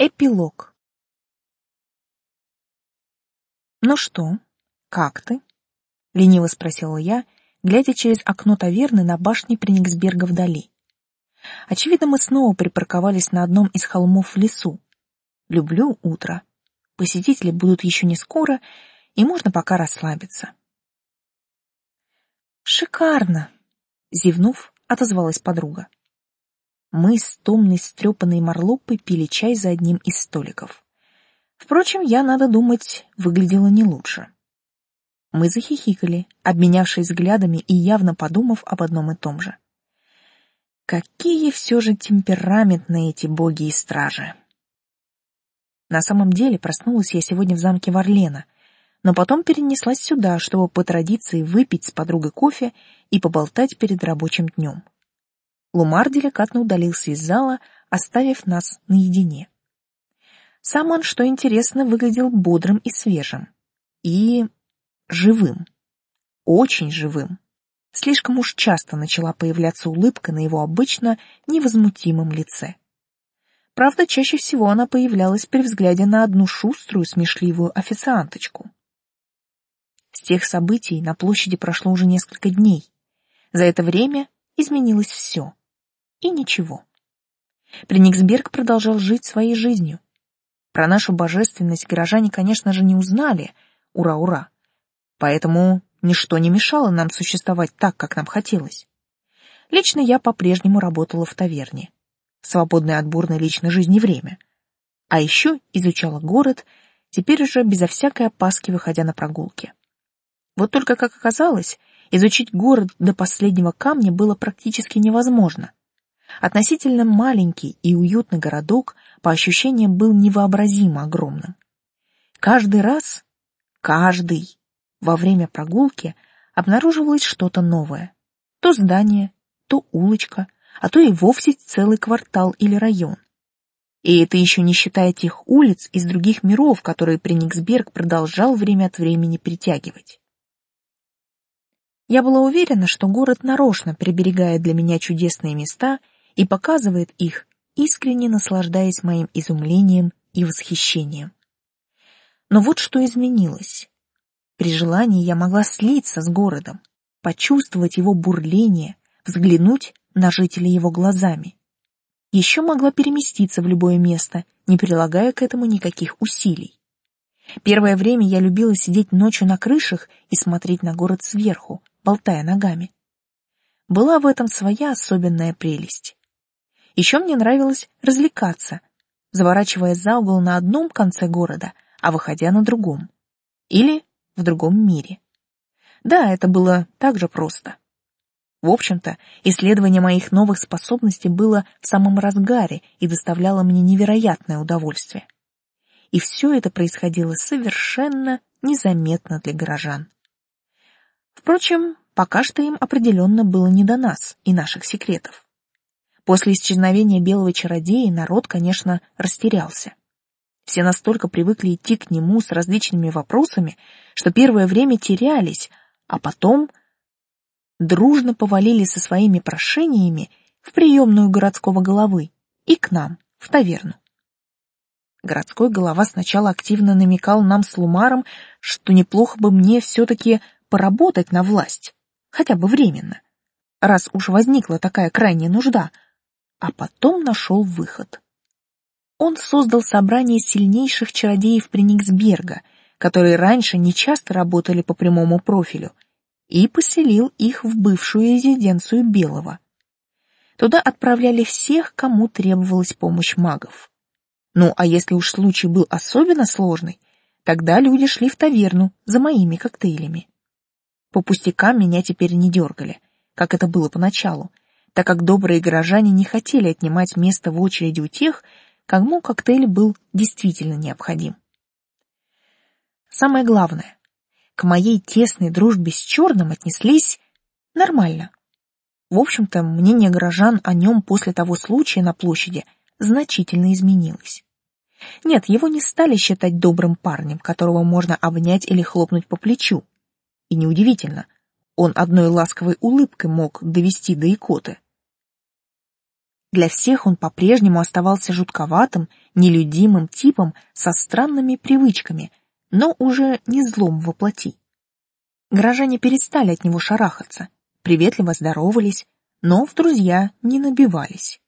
Эпилог. «Ну что, как ты?» — лениво спросила я, глядя через окно таверны на башни Прениксберга вдали. Очевидно, мы снова припарковались на одном из холмов в лесу. Люблю утро. Посетители будут еще не скоро, и можно пока расслабиться. «Шикарно!» — зевнув, отозвалась подруга. Мы с томной стрепанной морлопой пили чай за одним из столиков. Впрочем, я, надо думать, выглядела не лучше. Мы захихикали, обменявшись взглядами и явно подумав об одном и том же. Какие все же темпераментные эти боги и стражи. На самом деле проснулась я сегодня в замке Варлена, но потом перенеслась сюда, чтобы по традиции выпить с подругой кофе и поболтать перед рабочим днем. Лумар деликатно удалился из зала, оставив нас наедине. Сам он, что интересно, выглядел бодрым и свежим. И живым. Очень живым. Слишком уж часто начала появляться улыбка на его обычно невозмутимом лице. Правда, чаще всего она появлялась при взгляде на одну шуструю, смешливую официанточку. С тех событий на площади прошло уже несколько дней. За это время изменилось все. И ничего. Прениксберг продолжал жить своей жизнью. Про нашу божественность горожане, конечно же, не узнали. Ура-ура. Поэтому ничто не мешало нам существовать так, как нам хотелось. Лично я по-прежнему работала в таверне. Свободное от бурной личной жизни время. А еще изучала город, теперь уже безо всякой опаски выходя на прогулки. Вот только, как оказалось, изучить город до последнего камня было практически невозможно. Относительно маленький и уютный городок по ощущениям был невообразимо огромным. Каждый раз, каждый, во время прогулки обнаруживалось что-то новое. То здание, то улочка, а то и вовсе целый квартал или район. И это еще не считая тех улиц из других миров, которые Прениксберг продолжал время от времени притягивать. Я была уверена, что город нарочно приберегает для меня чудесные места и показывает их, искренне наслаждаясь моим изумлением и восхищением. Но вот что изменилось. При желании я могла слиться с городом, почувствовать его бурление, взглянуть на жителей его глазами. Еще могла переместиться в любое место, не прилагая к этому никаких усилий. Первое время я любила сидеть ночью на крышах и смотреть на город сверху, болтая ногами. Была в этом своя особенная прелесть. Еще мне нравилось развлекаться, заворачивая за угол на одном конце города, а выходя на другом. Или в другом мире. Да, это было так же просто. В общем-то, исследование моих новых способностей было в самом разгаре и доставляло мне невероятное удовольствие. И все это происходило совершенно незаметно для горожан. Впрочем, пока что им определенно было не до нас и наших секретов. После исчезновения белого чародея народ, конечно, растерялся. Все настолько привыкли идти к нему с различными вопросами, что первое время терялись, а потом дружно повалили со своими прошениями в приемную городского головы и к нам, в таверну. Городской голова сначала активно намекал нам с Лумаром, что неплохо бы мне все-таки поработать на власть, хотя бы временно, раз уж возникла такая крайняя нужда — а потом нашел выход. Он создал собрание сильнейших чародеев Прениксберга, которые раньше не часто работали по прямому профилю, и поселил их в бывшую резиденцию Белого. Туда отправляли всех, кому требовалась помощь магов. Ну, а если уж случай был особенно сложный, тогда люди шли в таверну за моими коктейлями. По пустякам меня теперь не дергали, как это было поначалу, так как добрые горожане не хотели отнимать место в очереди у тех, кому коктейль был действительно необходим. Самое главное, к моей тесной дружбе с Черным отнеслись нормально. В общем-то, мнение горожан о нем после того случая на площади значительно изменилось. Нет, его не стали считать добрым парнем, которого можно обнять или хлопнуть по плечу. И неудивительно, он одной ласковой улыбкой мог довести до икоты. Для всех он по-прежнему оставался жутковатым, нелюдимым типом со странными привычками, но уже не злом воплоти. Горожане перестали от него шарахаться, приветливо здоровались, но в друзья не набивались.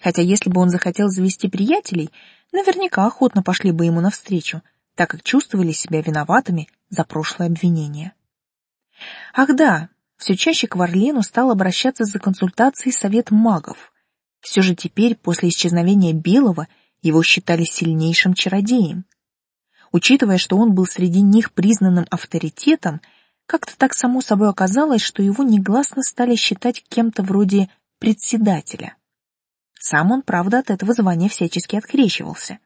Хотя если бы он захотел завести приятелей, наверняка охотно пошли бы ему навстречу, так как чувствовали себя виноватыми за прошлое обвинение. Ах да, все чаще к Варлену стал обращаться за консультацией совет магов. Все же теперь, после исчезновения Белого, его считали сильнейшим чародеем. Учитывая, что он был среди них признанным авторитетом, как-то так само собой оказалось, что его негласно стали считать кем-то вроде председателя. Сам он, правда, от этого звания всячески открещивался.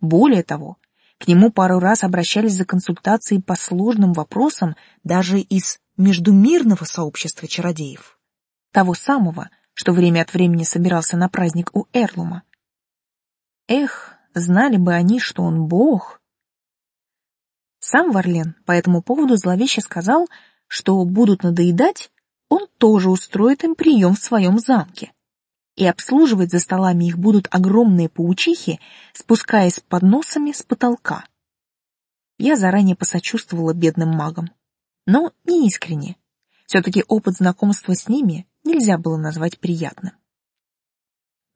Более того, к нему пару раз обращались за консультацией по сложным вопросам даже из междумирного сообщества чародеев. Того самого, что время от времени собирался на праздник у Эрлума. Эх, знали бы они, что он бог. Сам Варлен по этому поводу зловеще сказал, что будут надоедать, он тоже устроит им прием в своем замке. И обслуживать за столами их будут огромные паучихи, спускаясь под носами с потолка. Я заранее посочувствовала бедным магам, но не искренне. Все-таки опыт знакомства с ними нельзя было назвать приятным.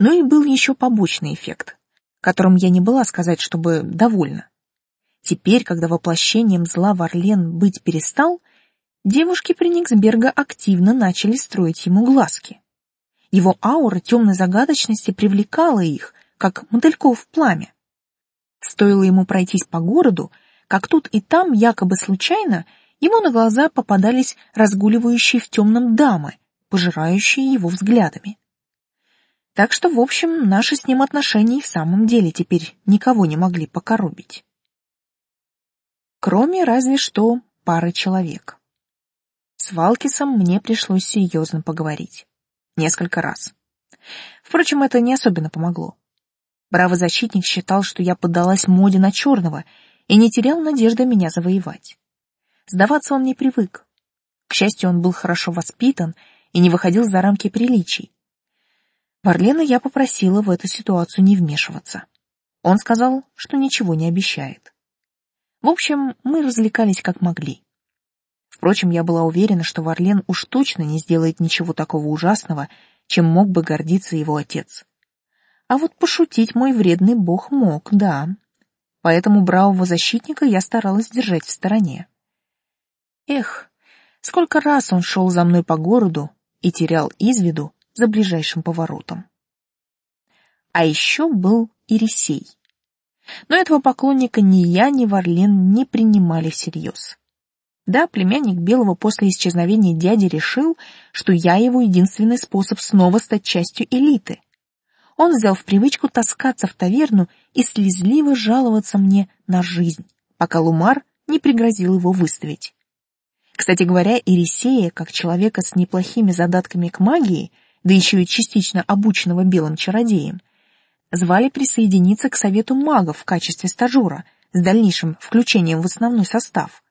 Но и был еще побочный эффект, которым я не была сказать, чтобы довольна. Теперь, когда воплощением зла Варлен быть перестал, девушки Прениксберга активно начали строить ему глазки. Его аура темной загадочности привлекала их, как мотыльков в пламя. Стоило ему пройтись по городу, как тут и там, якобы случайно, ему на глаза попадались разгуливающие в темном дамы, пожирающие его взглядами. Так что, в общем, наши с ним отношения в самом деле теперь никого не могли покоробить. Кроме разве что пары человек. С Валкисом мне пришлось серьезно поговорить. Несколько раз. Впрочем, это не особенно помогло. Бравый защитник считал, что я поддалась моде на черного и не терял надежды меня завоевать. Сдаваться он не привык. К счастью, он был хорошо воспитан и не выходил за рамки приличий. Варлена я попросила в эту ситуацию не вмешиваться. Он сказал, что ничего не обещает. В общем, мы развлекались как могли. Впрочем, я была уверена, что Варлен уж точно не сделает ничего такого ужасного, чем мог бы гордиться его отец. А вот пошутить мой вредный бог мог, да. Поэтому бравого защитника я старалась держать в стороне. Эх, сколько раз он шел за мной по городу, и терял из виду за ближайшим поворотом. А еще был Ирисей. Но этого поклонника ни я, ни Варлен не принимали всерьез. Да, племянник Белого после исчезновения дяди решил, что я его единственный способ снова стать частью элиты. Он взял в привычку таскаться в таверну и слезливо жаловаться мне на жизнь, пока Лумар не пригрозил его выставить. Кстати говоря, Ирисея, как человека с неплохими задатками к магии, да еще и частично обученного белым чародеем, звали присоединиться к совету магов в качестве стажера с дальнейшим включением в основной состав.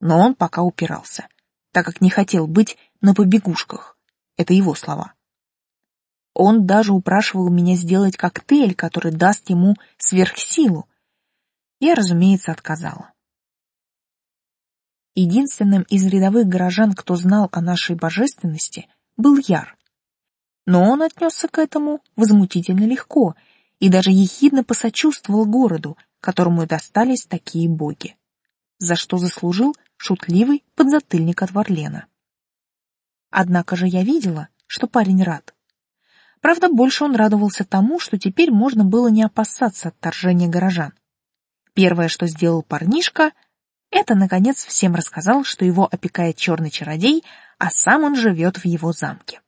Но он пока упирался, так как не хотел быть на побегушках. Это его слова. Он даже упрашивал меня сделать коктейль, который даст ему сверхсилу. Я, разумеется, отказала. Единственным из рядовых горожан, кто знал о нашей божественности, был Яр. Но он отнесся к этому возмутительно легко и даже ехидно посочувствовал городу, которому достались такие боги, за что заслужил шутливый подзатыльник от Варлена. Однако же я видела, что парень рад. Правда, больше он радовался тому, что теперь можно было не опасаться отторжения горожан. Первое, что сделал парнишка — это, наконец, всем рассказал, что его опекает черный чародей, а сам он живет в его замке.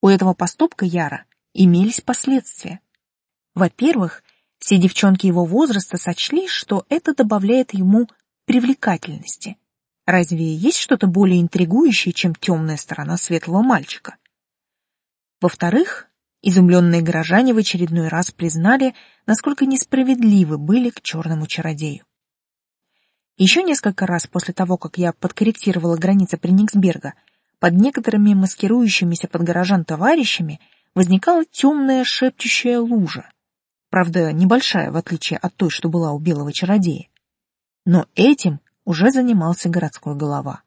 У этого поступка Яра имелись последствия. Во-первых, все девчонки его возраста сочли, что это добавляет ему привлекательности. Разве есть что-то более интригующее, чем темная сторона светлого мальчика? Во-вторых, изумленные горожане в очередной раз признали, насколько несправедливы были к черному чародею. Еще несколько раз после того, как я подкорректировала границы Прениксберга, под некоторыми маскирующимися под горожан товарищами возникала темная шепчущая лужа. Правда, небольшая, в отличие от той, что была у белого чародея. Но этим уже занимался городской голова.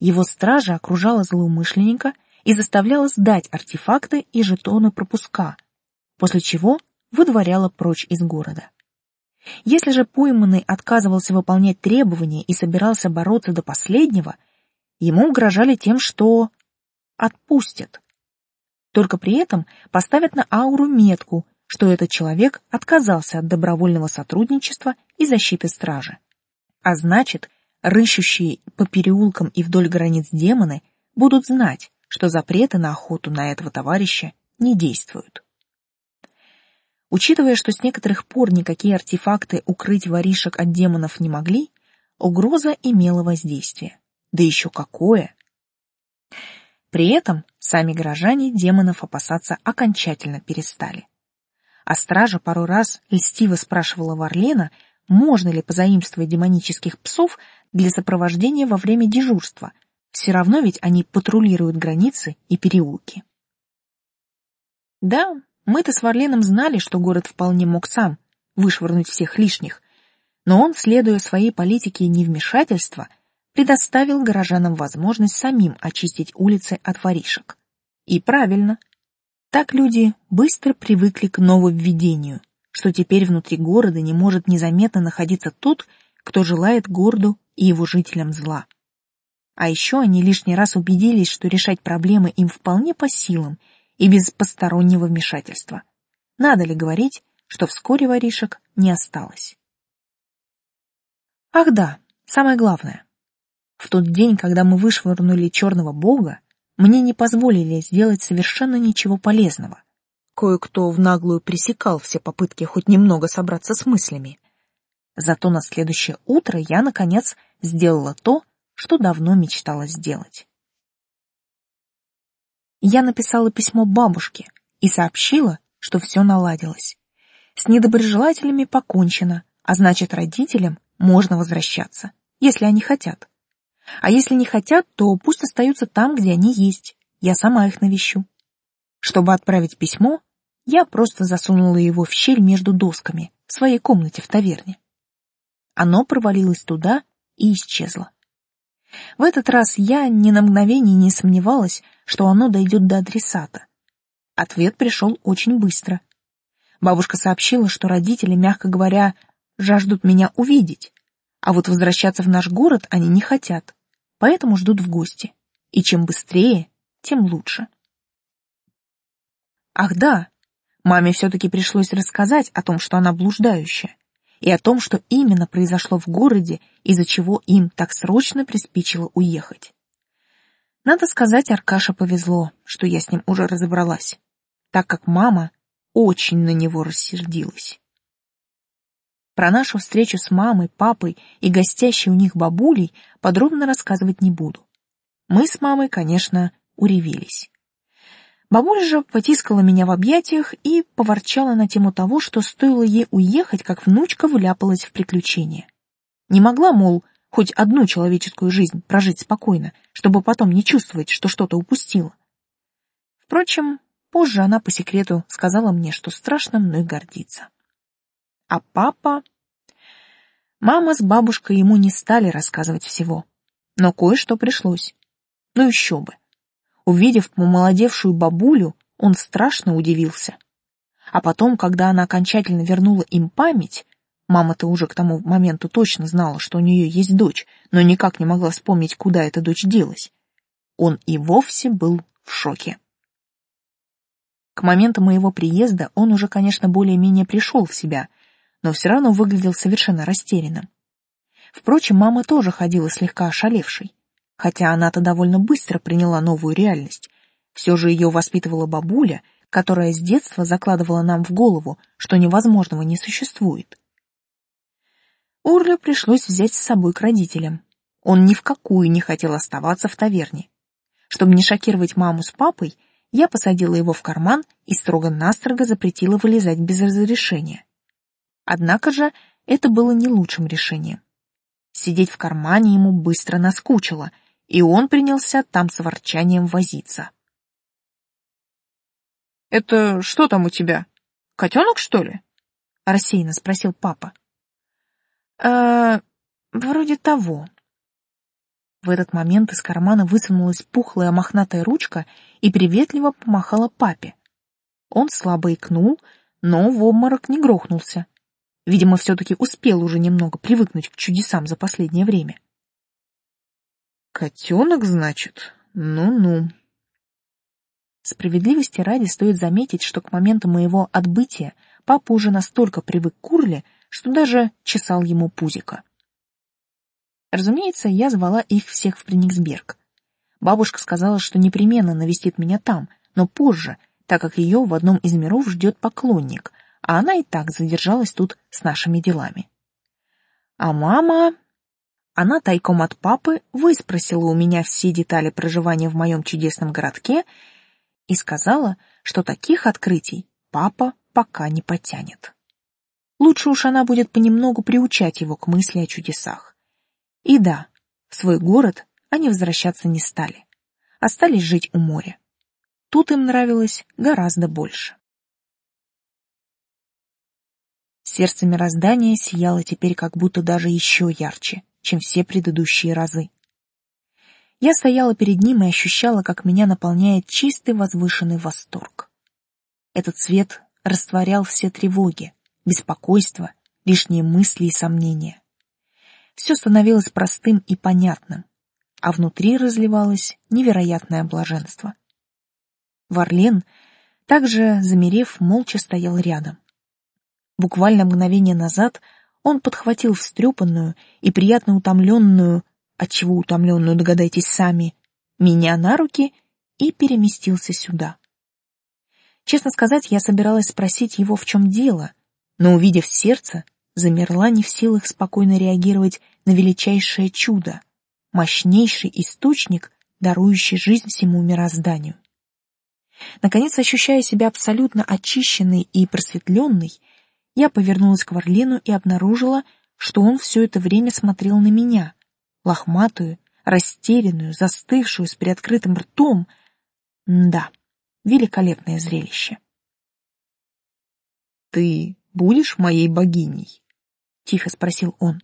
Его стража окружала злоумышленника и заставляла сдать артефакты и жетоны пропуска, после чего выдворяла прочь из города. Если же пойманный отказывался выполнять требования и собирался бороться до последнего, ему угрожали тем, что отпустят. Только при этом поставят на ауру метку, что этот человек отказался от добровольного сотрудничества и защиты стражи. А значит, рыщущие по переулкам и вдоль границ демоны будут знать, что запреты на охоту на этого товарища не действуют. Учитывая, что с некоторых пор никакие артефакты укрыть воришек от демонов не могли, угроза имела воздействие. Да еще какое! При этом сами горожане демонов опасаться окончательно перестали. А стража пару раз льстиво спрашивала Варлена, можно ли позаимствовать демонических псов для сопровождения во время дежурства. Все равно ведь они патрулируют границы и переулки. Да, мы-то с Варленом знали, что город вполне мог сам вышвырнуть всех лишних, но он, следуя своей политике невмешательства, предоставил горожанам возможность самим очистить улицы от воришек. И правильно. Так люди быстро привыкли к нововведению, что теперь внутри города не может незаметно находиться тот, кто желает городу и его жителям зла. А еще они лишний раз убедились, что решать проблемы им вполне по силам и без постороннего вмешательства. Надо ли говорить, что вскоре воришек не осталось? Ах да, самое главное. В тот день, когда мы вышвырнули черного бога, мне не позволили сделать совершенно ничего полезного. Кое-кто в наглую пресекал все попытки хоть немного собраться с мыслями. Зато на следующее утро я, наконец, сделала то, что давно мечтала сделать. Я написала письмо бабушке и сообщила, что все наладилось. С недоброжелателями покончено, а значит, родителям можно возвращаться, если они хотят. А если не хотят, то пусть остаются там, где они есть. Я сама их навещу. Чтобы отправить письмо, я просто засунула его в щель между досками в своей комнате в таверне. Оно провалилось туда и исчезло. В этот раз я ни на мгновение не сомневалась, что оно дойдет до адресата. Ответ пришел очень быстро. Бабушка сообщила, что родители, мягко говоря, жаждут меня увидеть, а вот возвращаться в наш город они не хотят, поэтому ждут в гости. И чем быстрее, тем лучше. Ах да, маме все-таки пришлось рассказать о том, что она блуждающая, и о том, что именно произошло в городе, из-за чего им так срочно приспичило уехать. Надо сказать, Аркаша повезло, что я с ним уже разобралась, так как мама очень на него рассердилась. Про нашу встречу с мамой, папой и гостящей у них бабулей подробно рассказывать не буду. Мы с мамой, конечно, уревелись. Бабуля же потискала меня в объятиях и поворчала на тему того, что стоило ей уехать, как внучка вляпалась в приключения. Не могла, мол, хоть одну человеческую жизнь прожить спокойно, чтобы потом не чувствовать, что что-то упустила. Впрочем, позже она по секрету сказала мне, что страшно мной гордиться. А папа... Мама с бабушкой ему не стали рассказывать всего, но кое-что пришлось. Ну еще бы. Увидев помолодевшую бабулю, он страшно удивился. А потом, когда она окончательно вернула им память, мама-то уже к тому моменту точно знала, что у нее есть дочь, но никак не могла вспомнить, куда эта дочь делась. Он и вовсе был в шоке. К моменту моего приезда он уже, конечно, более-менее пришел в себя — но все равно выглядел совершенно растерянным. Впрочем, мама тоже ходила слегка ошалевшей, хотя она-то довольно быстро приняла новую реальность. Все же ее воспитывала бабуля, которая с детства закладывала нам в голову, что невозможного не существует. Урлю пришлось взять с собой к родителям. Он ни в какую не хотел оставаться в таверне. Чтобы не шокировать маму с папой, я посадила его в карман и строго-настрого запретила вылезать без разрешения. Однако же это было не лучшим решением. Сидеть в кармане ему быстро наскучило, и он принялся там с ворчанием возиться. Это что там у тебя? Котенок, что ли? Рассеянно спросил папа. Э, вроде того. В этот момент из кармана высунулась пухлая мохнатая ручка и приветливо помахала папе. Он слабо икнул, но в обморок не грохнулся. Видимо, все-таки успел уже немного привыкнуть к чудесам за последнее время. «Котенок, значит? Ну-ну». Справедливости ради стоит заметить, что к моменту моего отбытия папа уже настолько привык к Курле, что даже чесал ему пузико. Разумеется, я звала их всех в Прениксберг. Бабушка сказала, что непременно навестит меня там, но позже, так как ее в одном из миров ждет поклонник, а она и так задержалась тут с нашими делами. А мама... Она тайком от папы выспросила у меня все детали проживания в моем чудесном городке и сказала, что таких открытий папа пока не потянет. Лучше уж она будет понемногу приучать его к мысли о чудесах. И да, в свой город они возвращаться не стали. Остались жить у моря. Тут им нравилось гораздо больше. Сердце мироздания сияло теперь как будто даже еще ярче, чем все предыдущие разы. Я стояла перед ним и ощущала, как меня наполняет чистый возвышенный восторг. Этот свет растворял все тревоги, беспокойство, лишние мысли и сомнения. Все становилось простым и понятным, а внутри разливалось невероятное блаженство. Варлен, также замерев, молча стоял рядом. Буквально мгновение назад он подхватил встрепанную и приятно утомленную, отчего утомленную, догадайтесь сами, меня на руки и переместился сюда. Честно сказать, я собиралась спросить его, в чем дело, но, увидев сердце, замерла не в силах спокойно реагировать на величайшее чудо, мощнейший источник, дарующий жизнь всему мирозданию. Наконец, ощущая себя абсолютно очищенной и просветленной, я повернулась к Варлену и обнаружила, что он все это время смотрел на меня, лохматую, растерянную, застывшую с приоткрытым ртом. Да, великолепное зрелище. «Ты будешь моей богиней?» — тихо спросил он.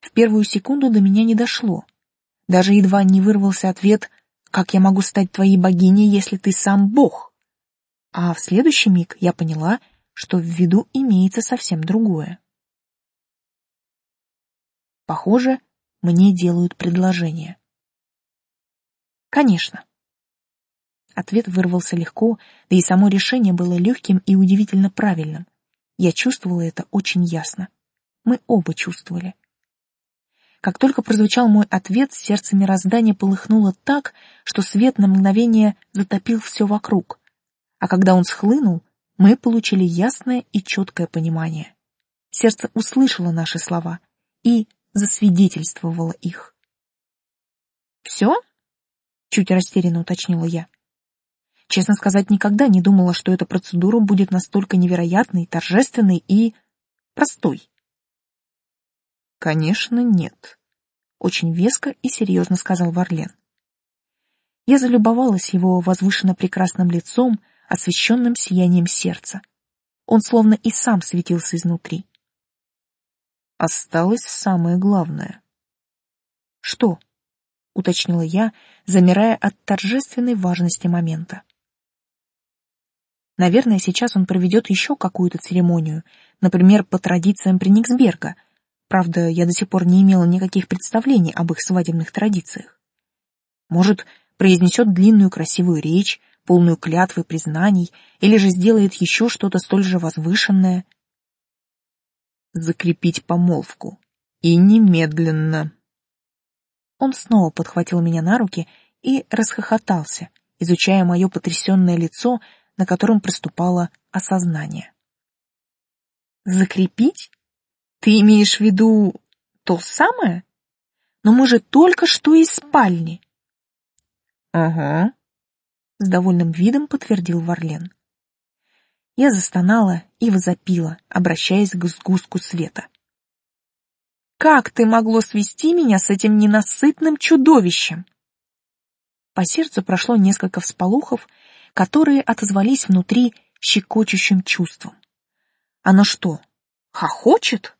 В первую секунду до меня не дошло. Даже едва не вырвался ответ «Как я могу стать твоей богиней, если ты сам бог?» А в следующий миг я поняла, что в виду имеется совсем другое. Похоже, мне делают предложение. Конечно. Ответ вырвался легко, да и само решение было легким и удивительно правильным. Я чувствовала это очень ясно. Мы оба чувствовали. Как только прозвучал мой ответ, сердце мироздания полыхнуло так, что свет на мгновение затопил все вокруг. А когда он схлынул, мы получили ясное и четкое понимание. Сердце услышало наши слова и засвидетельствовало их. «Все?» — чуть растерянно уточнила я. Честно сказать, никогда не думала, что эта процедура будет настолько невероятной, торжественной и простой. «Конечно, нет», — очень веско и серьезно сказал Варлен. Я залюбовалась его возвышенно прекрасным лицом, освещенным сиянием сердца. Он словно и сам светился изнутри. Осталось самое главное. Что? уточнила я, замирая от торжественной важности момента. Наверное, сейчас он проведет еще какую-то церемонию, например, по традициям Прениксберга. Правда, я до сих пор не имела никаких представлений об их свадебных традициях. Может, произнесет длинную красивую речь, полную клятвы признаний, или же сделает еще что-то столь же возвышенное. Закрепить помолвку. И немедленно. Он снова подхватил меня на руки и расхохотался, изучая мое потрясенное лицо, на котором проступало осознание. «Закрепить? Ты имеешь в виду то самое? Но мы же только что из спальни». «Ага», с довольным видом подтвердил Варлен. Я застонала и возопила, обращаясь к сгустку света. «Как ты могло свести меня с этим ненасытным чудовищем?» По сердцу прошло несколько всполухов, которые отозвались внутри щекочущим чувством. Оно что, хохочет?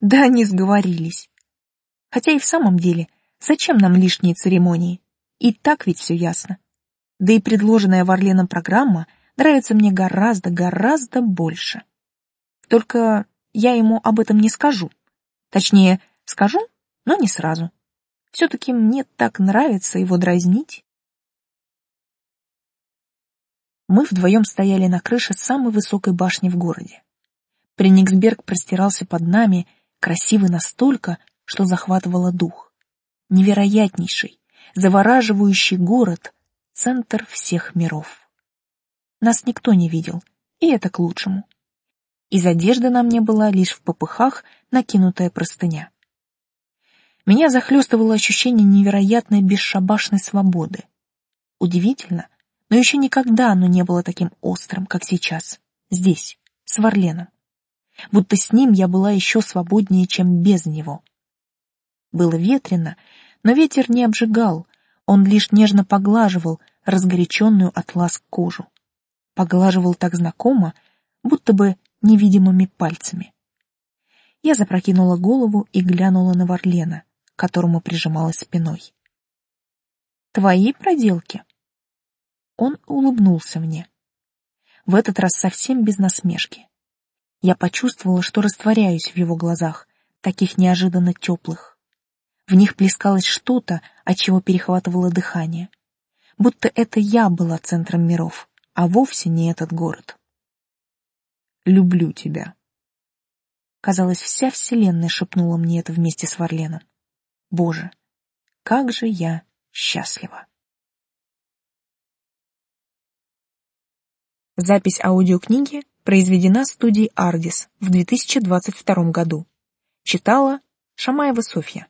Да они сговорились. Хотя и в самом деле, зачем нам лишние церемонии? И так ведь все ясно. Да и предложенная Варленом программа нравится мне гораздо-гораздо больше. Только я ему об этом не скажу. Точнее, скажу, но не сразу. Все-таки мне так нравится его дразнить. Мы вдвоем стояли на крыше самой высокой башни в городе. Прениксберг простирался под нами, красивый настолько, что захватывало дух. Невероятнейший, завораживающий город, центр всех миров. Нас никто не видел, и это к лучшему. Из одежды на мне была лишь в попыхах накинутая простыня. Меня захлестывало ощущение невероятной бесшабашной свободы. Удивительно, но еще никогда оно не было таким острым, как сейчас, здесь, с Варленом. Будто с ним я была еще свободнее, чем без него. Было ветрено, но ветер не обжигал, он лишь нежно поглаживал разгоряченную от ласк кожу. Поглаживал так знакомо, будто бы невидимыми пальцами. Я запрокинула голову и глянула на Варлена, к которому прижималась спиной. «Твои проделки?» Он улыбнулся мне. В этот раз совсем без насмешки. Я почувствовала, что растворяюсь в его глазах, таких неожиданно теплых. В них плескалось что-то, от чего перехватывало дыхание. Будто это я была центром миров, а вовсе не этот город. «Люблю тебя». Казалось, вся вселенная шепнула мне это вместе с Варленом. Боже, как же я счастлива. Запись аудиокниги произведена студией «Ардис» в 2022 году. Читала Шамаева Софья.